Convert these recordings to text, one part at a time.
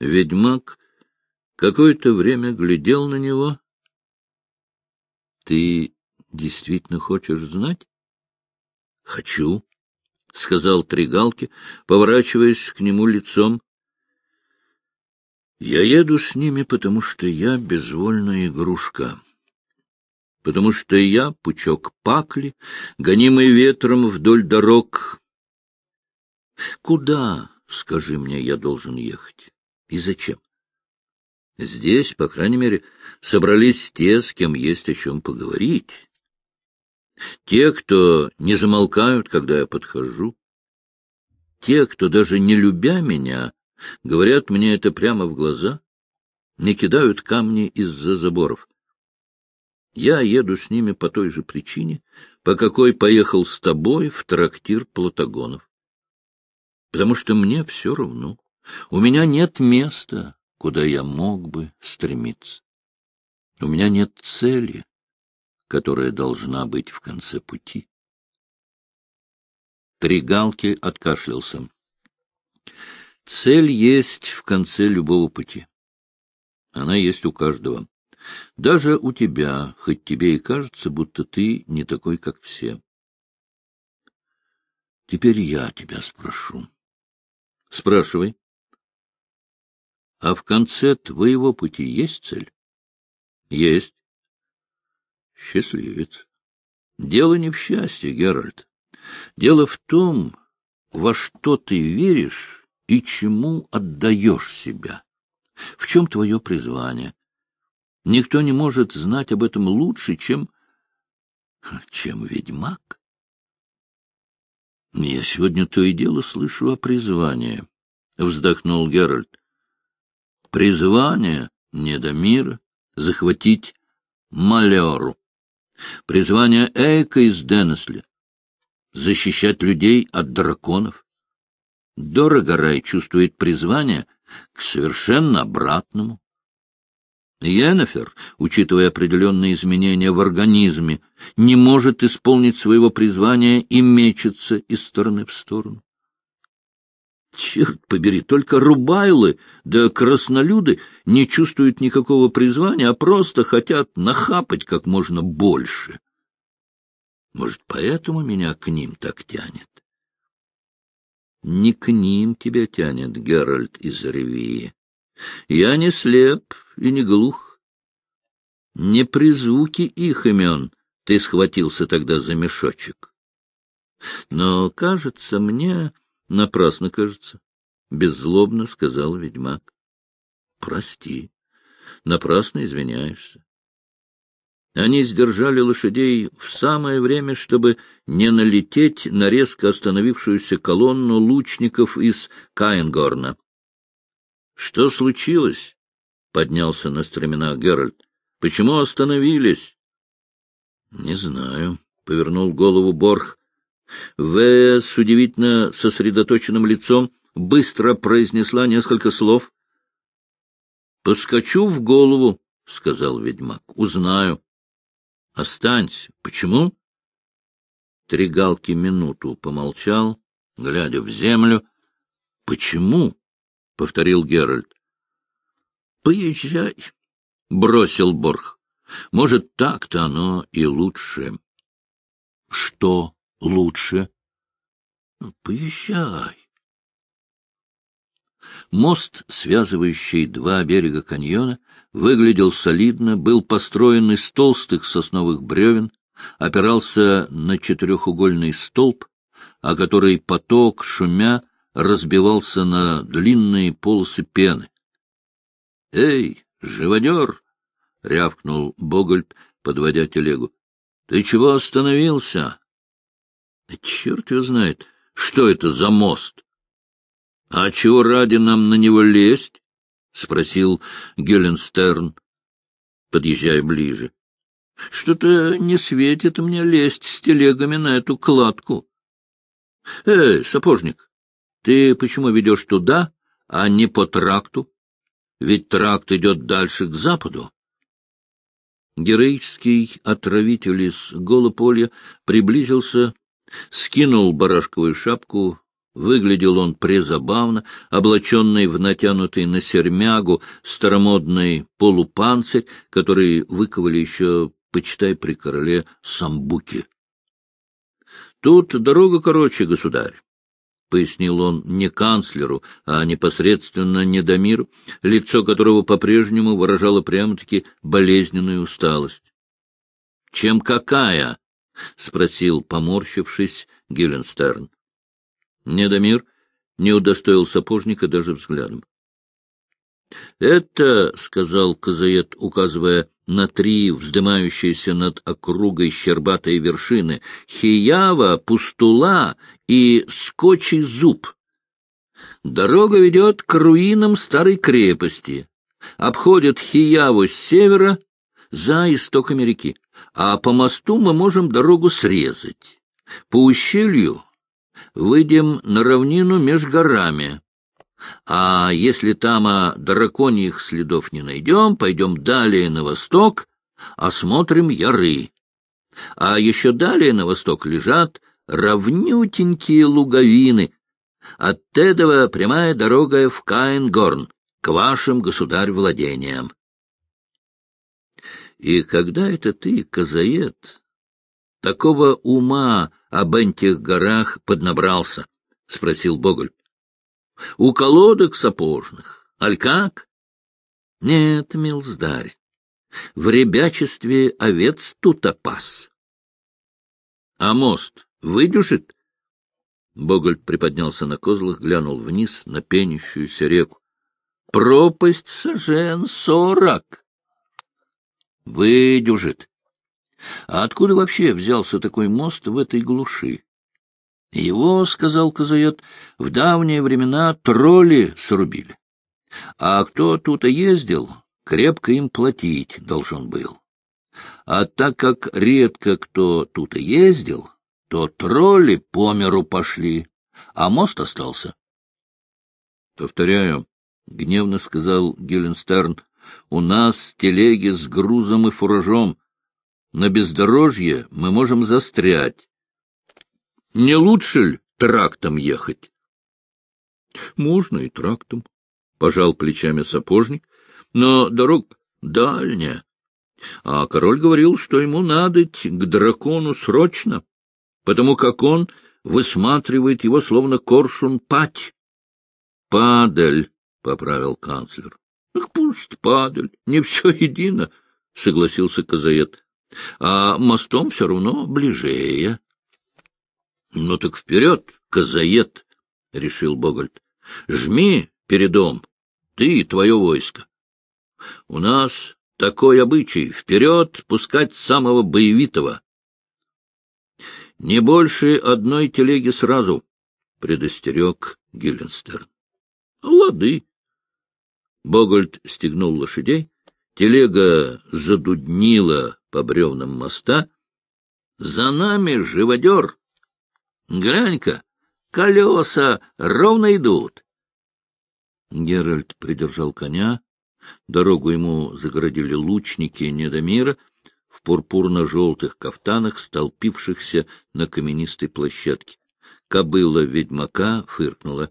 Ведьмак какое-то время глядел на него. — Ты действительно хочешь знать? — Хочу, — сказал Тригалки, поворачиваясь к нему лицом. — Я еду с ними, потому что я безвольная игрушка потому что я пучок пакли, гонимый ветром вдоль дорог. Куда, скажи мне, я должен ехать? И зачем? Здесь, по крайней мере, собрались те, с кем есть о чем поговорить. Те, кто не замолкают, когда я подхожу. Те, кто, даже не любя меня, говорят мне это прямо в глаза, не кидают камни из-за заборов. Я еду с ними по той же причине, по какой поехал с тобой в трактир Платагонов. Потому что мне все равно. У меня нет места, куда я мог бы стремиться. У меня нет цели, которая должна быть в конце пути. Тригалки откашлялся. Цель есть в конце любого пути. Она есть у каждого. Даже у тебя, хоть тебе и кажется, будто ты не такой, как все. Теперь я тебя спрошу. Спрашивай. А в конце твоего пути есть цель? Есть. Счастливец. Дело не в счастье, Геральт. Дело в том, во что ты веришь и чему отдаешь себя. В чем твое призвание? Никто не может знать об этом лучше, чем... чем ведьмак. Я сегодня то и дело слышу о призвании, — вздохнул Геральт. Призвание не до мира захватить Малеру. Призвание Эйка из Денесли — защищать людей от драконов. Дорогорай чувствует призвание к совершенно обратному Йеннефер, учитывая определенные изменения в организме, не может исполнить своего призвания и мечется из стороны в сторону. Черт побери, только рубайлы да краснолюды не чувствуют никакого призвания, а просто хотят нахапать как можно больше. Может, поэтому меня к ним так тянет? Не к ним тебя тянет, Геральт из Ревии. Я не слеп и не глух. Не при звуке их имен ты схватился тогда за мешочек. Но, кажется, мне, напрасно кажется, — беззлобно сказал ведьмак. — Прости, напрасно извиняешься. Они сдержали лошадей в самое время, чтобы не налететь на резко остановившуюся колонну лучников из Каингорна. Что случилось? — поднялся на стременах Геральт. — Почему остановились? — Не знаю, — повернул голову Борх. В с удивительно сосредоточенным лицом быстро произнесла несколько слов. — Поскочу в голову, — сказал ведьмак. — Узнаю. — Останься. Почему? Тригалки минуту помолчал, глядя в землю. — Почему? — повторил Геральт. — Поезжай, — бросил Борх. — Может, так-то оно и лучше. — Что лучше? — Поезжай. Мост, связывающий два берега каньона, выглядел солидно, был построен из толстых сосновых бревен, опирался на четырехугольный столб, о который поток, шумя, разбивался на длинные полосы пены. — Эй, живодер! — рявкнул Богольд, подводя телегу. — Ты чего остановился? — Черт его знает, что это за мост! — А чего ради нам на него лезть? — спросил Геленстерн, подъезжая ближе. — Что-то не светит мне лезть с телегами на эту кладку. — Эй, сапожник, ты почему ведешь туда, а не по тракту? Ведь тракт идет дальше к западу. Героический отравитель из Голополья приблизился, скинул барашковую шапку, Выглядел он презабавно, облаченный в натянутый на сермягу старомодный полупанцирь, который выковали еще, почитай, при короле Самбуке. — Тут дорога короче, государь. — пояснил он не канцлеру, а непосредственно Недомиру, лицо которого по-прежнему выражало прямо-таки болезненную усталость. — Чем какая? — спросил, поморщившись, Гюленстерн. Недомир не удостоил сапожника даже взглядом. — Это, — сказал Казаед, указывая на три вздымающиеся над округой щербатые вершины, — Хиява, Пустула и Скочий зуб. Дорога ведет к руинам старой крепости, обходит Хияву с севера за истоками реки, а по мосту мы можем дорогу срезать. По ущелью выйдем на равнину меж горами. А если там о драконьих следов не найдем, пойдем далее на восток, осмотрим яры. А еще далее на восток лежат равнютенькие луговины. От Тедова прямая дорога в Каингорн, к вашим государь-владениям. И когда это ты, Казаед, такого ума об этих горах поднабрался? — спросил Боголь. — У колодок сапожных. Аль как? — Нет, милздарь, в ребячестве овец тут опас. — А мост выдюшит? Боголь приподнялся на козлах, глянул вниз на пенящуюся реку. — Пропасть сожен сорок. — Выдюжит. А откуда вообще взялся такой мост в этой глуши? Его, — сказал Казаед, — в давние времена тролли срубили. А кто тут и ездил, крепко им платить должен был. А так как редко кто тут и ездил, то тролли по миру пошли, а мост остался. — Повторяю, — гневно сказал Геленстерн, — у нас телеги с грузом и фуражом. На бездорожье мы можем застрять. Не лучше ли трактом ехать? — Можно и трактом, — пожал плечами сапожник, — но дорога дальняя. А король говорил, что ему надо к дракону срочно, потому как он высматривает его, словно коршун пать. — Падаль, — поправил канцлер. — пусть падаль, не все едино, — согласился Казаед а мостом все равно ближее. — Ну так вперед, казаед, — решил Богольд. — Жми передом, ты и твое войско. У нас такой обычай — вперед пускать самого боевитого. — Не больше одной телеги сразу, — предостерег Гилленстерн. — Лады. Богольд стегнул лошадей, телега задуднила по бревнам моста. — За нами живодер! Глянь-ка, колеса ровно идут. Геральт придержал коня. Дорогу ему загородили лучники Недомира в пурпурно-желтых кафтанах, столпившихся на каменистой площадке. Кобыла ведьмака фыркнула.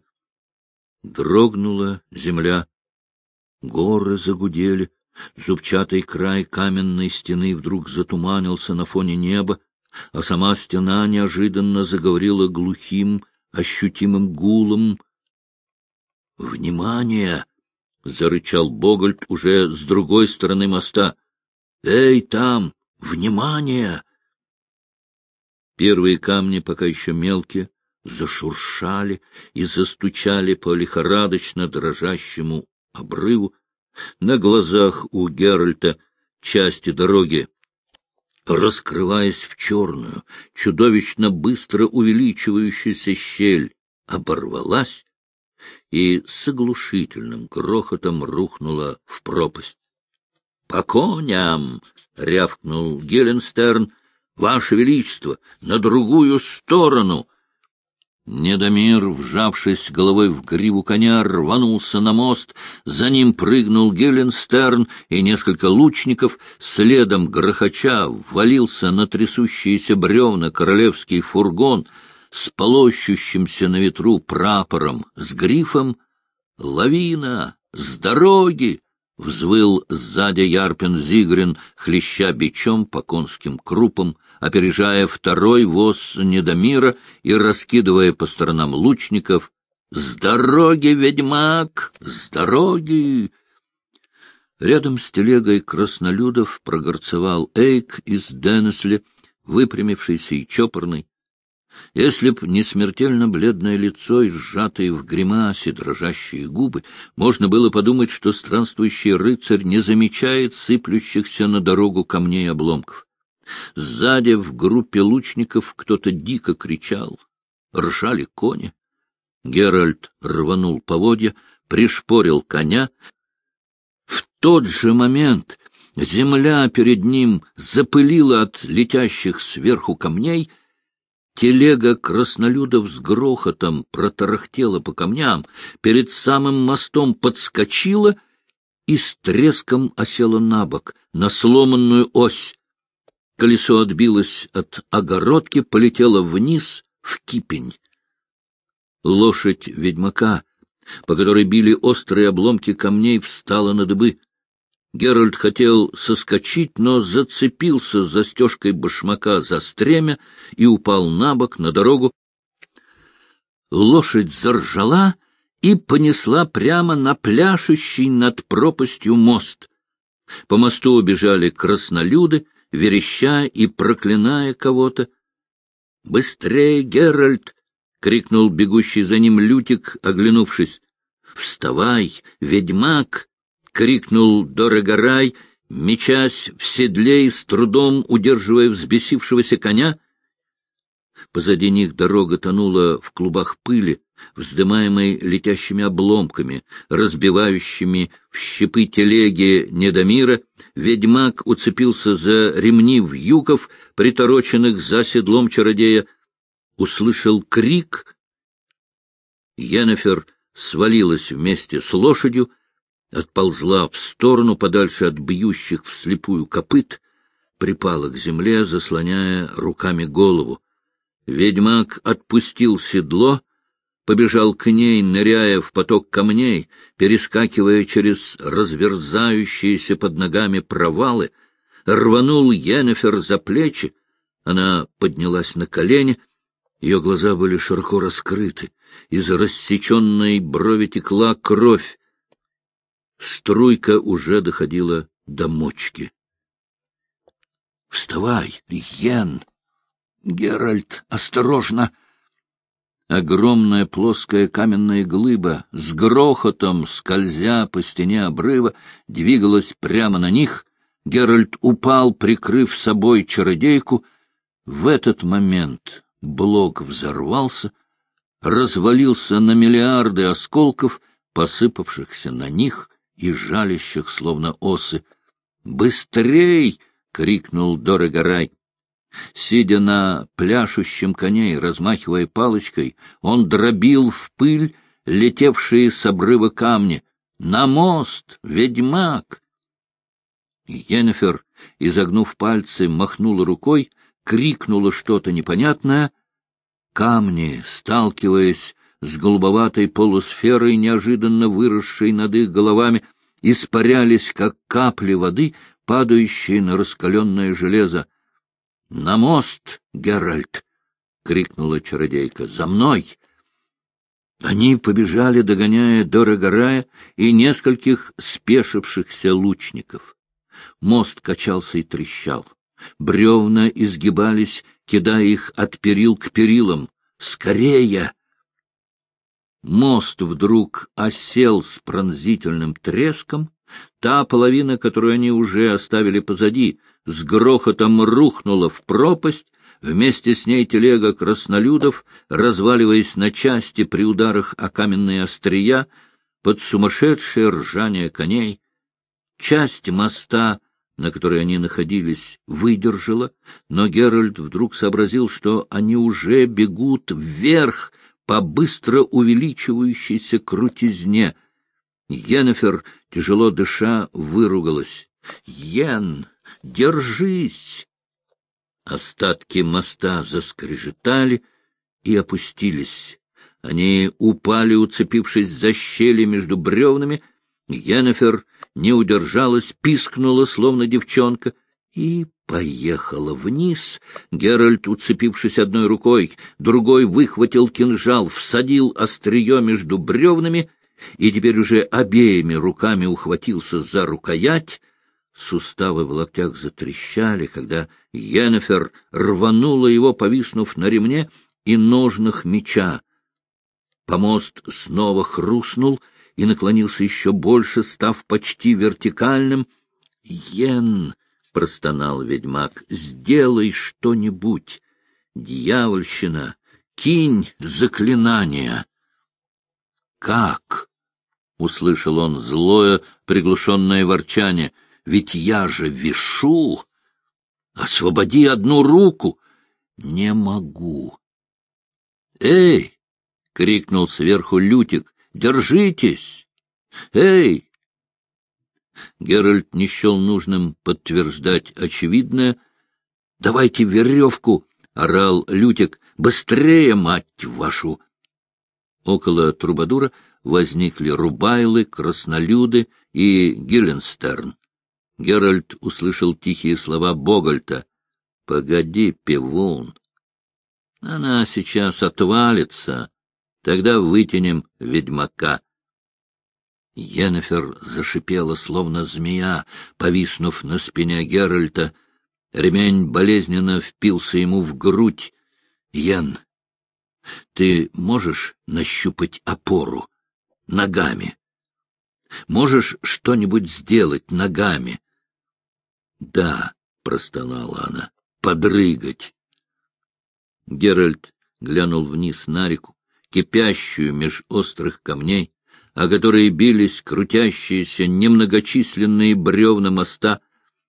Дрогнула земля. Горы загудели. Зубчатый край каменной стены вдруг затуманился на фоне неба, а сама стена неожиданно заговорила глухим, ощутимым гулом. «Внимание!» — зарычал Богольд уже с другой стороны моста. «Эй, там! Внимание!» Первые камни, пока еще мелкие, зашуршали и застучали по лихорадочно дрожащему обрыву, на глазах у Геральта части дороги, раскрываясь в черную, чудовищно быстро увеличивающуюся щель, оборвалась и с оглушительным грохотом рухнула в пропасть. — По коням! — рявкнул Геленстерн. — Ваше Величество, на другую сторону! — Недомир, вжавшись головой в гриву коня, рванулся на мост, за ним прыгнул Геленстерн и несколько лучников, следом грохоча ввалился на трясущиеся бревна королевский фургон, с полощущимся на ветру прапором с грифом «Лавина! С дороги!» — взвыл сзади Ярпин Зигрин, хлеща бичом по конским крупам, опережая второй воз Недомира и раскидывая по сторонам лучников. «С дороги, ведьмак! С дороги!» Рядом с телегой краснолюдов прогорцевал Эйк из Денесли, выпрямившийся и чопорный. Если б не смертельно бледное лицо и сжатые в гримасе дрожащие губы, можно было подумать, что странствующий рыцарь не замечает сыплющихся на дорогу камней обломков. Сзади в группе лучников кто-то дико кричал. Ржали кони. Геральт рванул поводья, пришпорил коня. В тот же момент земля перед ним запылила от летящих сверху камней — Телега краснолюдов с грохотом протарахтела по камням, перед самым мостом подскочила и с треском осела на бок, на сломанную ось. Колесо отбилось от огородки, полетело вниз в кипень. Лошадь ведьмака, по которой били острые обломки камней, встала на дыбы. Геральт хотел соскочить, но зацепился застежкой башмака за стремя и упал на бок на дорогу. Лошадь заржала и понесла прямо на пляшущий над пропастью мост. По мосту убежали краснолюды, вереща и проклиная кого-то. — Быстрее, Геральт! — крикнул бегущий за ним Лютик, оглянувшись. — Вставай, ведьмак! крикнул Дорогорай, мечась в седле и с трудом удерживая взбесившегося коня. Позади них дорога тонула в клубах пыли, вздымаемой летящими обломками, разбивающими в щепы телеги Недомира. Ведьмак уцепился за ремни вьюков, притороченных за седлом чародея, услышал крик. Йеннефер свалилась вместе с лошадью, отползла в сторону, подальше от бьющих вслепую копыт, припала к земле, заслоняя руками голову. Ведьмак отпустил седло, побежал к ней, ныряя в поток камней, перескакивая через разверзающиеся под ногами провалы, рванул Йеннефер за плечи, она поднялась на колени, ее глаза были широко раскрыты, из рассеченной брови текла кровь, Струйка уже доходила до мочки. — Вставай, Йен! Геральт, осторожно! Огромная плоская каменная глыба с грохотом, скользя по стене обрыва, двигалась прямо на них. Геральт упал, прикрыв собой чародейку. В этот момент блок взорвался, развалился на миллиарды осколков, посыпавшихся на них — и жалящих, словно осы. «Быстрей!» — крикнул Дорогорай. Сидя на пляшущем коне и размахивая палочкой, он дробил в пыль летевшие с обрыва камни. «На мост! Ведьмак!» Йеннефер, изогнув пальцы, махнула рукой, крикнула что-то непонятное. Камни, сталкиваясь с голубоватой полусферой, неожиданно выросшей над их головами, испарялись, как капли воды, падающие на раскаленное железо. — На мост, Геральт! — крикнула чародейка. — За мной! Они побежали, догоняя Дорогорая и нескольких спешившихся лучников. Мост качался и трещал. Бревна изгибались, кидая их от перил к перилам. «Скорее!» Мост вдруг осел с пронзительным треском, та половина, которую они уже оставили позади, с грохотом рухнула в пропасть, вместе с ней телега краснолюдов, разваливаясь на части при ударах о каменные острия, под сумасшедшее ржание коней. Часть моста, на которой они находились, выдержала, но Геральт вдруг сообразил, что они уже бегут вверх, по быстро увеличивающейся крутизне. Йеннефер, тяжело дыша, выругалась. — Йен, держись! Остатки моста заскрежетали, и опустились. Они упали, уцепившись за щели между бревнами. Йеннефер не удержалась, пискнула, словно девчонка, и поехала вниз. Геральт, уцепившись одной рукой, другой выхватил кинжал, всадил острие между бревнами и теперь уже обеими руками ухватился за рукоять. Суставы в локтях затрещали, когда Йеннефер рванула его, повиснув на ремне и ножнах меча. Помост снова хрустнул и наклонился еще больше, став почти вертикальным. — Йен! — простонал ведьмак. — Сделай что-нибудь! Дьявольщина! Кинь заклинание! — Как? — услышал он злое, приглушенное ворчание. — Ведь я же вишу! Освободи одну руку! — Не могу. — Эй! — крикнул сверху Лютик. — Держитесь! Эй! Геральт не счел нужным подтверждать очевидное. — Давайте веревку! — орал Лютик. — Быстрее, мать вашу! Около Трубадура возникли Рубайлы, Краснолюды и Гилленстерн. Геральт услышал тихие слова Богольта. — Погоди, пивун. Она сейчас отвалится. Тогда вытянем ведьмака. Йеннефер зашипела, словно змея, повиснув на спине Геральта. Ремень болезненно впился ему в грудь. — Йен, ты можешь нащупать опору ногами? Можешь что-нибудь сделать ногами? — Да, — простонала она, — подрыгать. Геральт глянул вниз на реку, кипящую меж острых камней, о которые бились крутящиеся немногочисленные бревна моста,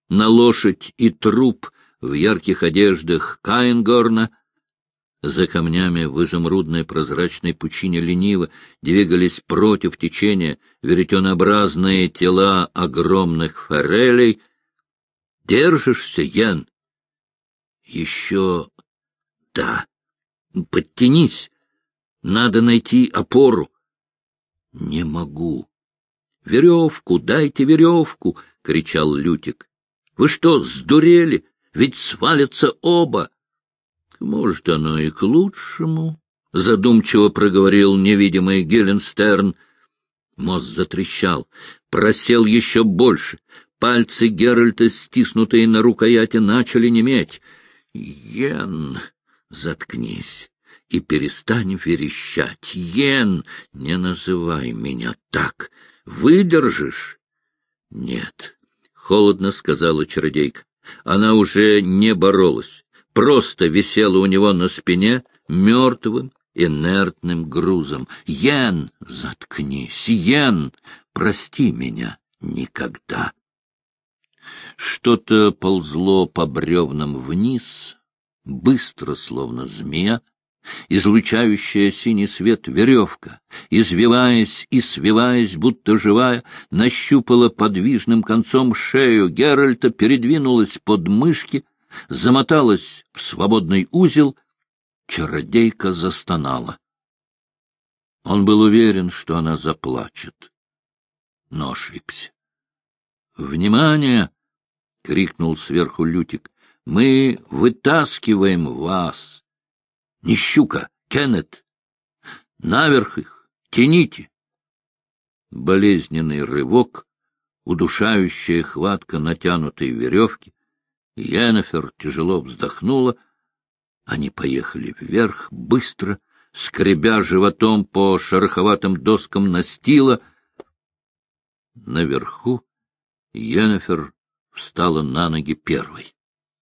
на лошадь и труп в ярких одеждах Каингорна, за камнями в изумрудной прозрачной пучине лениво двигались против течения веретенообразные тела огромных форелей. «Держишься, Ян?» «Еще... да. Подтянись. Надо найти опору». «Не могу». «Веревку, дайте веревку!» — кричал Лютик. «Вы что, сдурели? Ведь свалятся оба!» Может, оно и к лучшему, — задумчиво проговорил невидимый Геленстерн. Мост затрещал, просел еще больше. Пальцы Геральта, стиснутые на рукояти, начали неметь. — Йен, заткнись и перестань верещать. Йен, не называй меня так. Выдержишь? — Нет, — холодно сказала чародейка. Она уже не боролась просто висела у него на спине мертвым, инертным грузом. «Йен, заткнись! Йен, прости меня никогда!» Что-то ползло по бревнам вниз, быстро, словно змея, излучающая синий свет веревка, извиваясь и свиваясь, будто живая, нащупала подвижным концом шею Геральта, передвинулась под мышки, замоталась в свободный узел, чародейка застонала. Он был уверен, что она заплачет, но ошибся. «Внимание!» — крикнул сверху Лютик. «Мы вытаскиваем вас!» «Не щука! Кеннет! Наверх их! Тяните!» Болезненный рывок, удушающая хватка натянутой веревки, Йеннефер тяжело вздохнула. Они поехали вверх, быстро, скребя животом по шероховатым доскам настила. Наверху Йеннефер встала на ноги первой.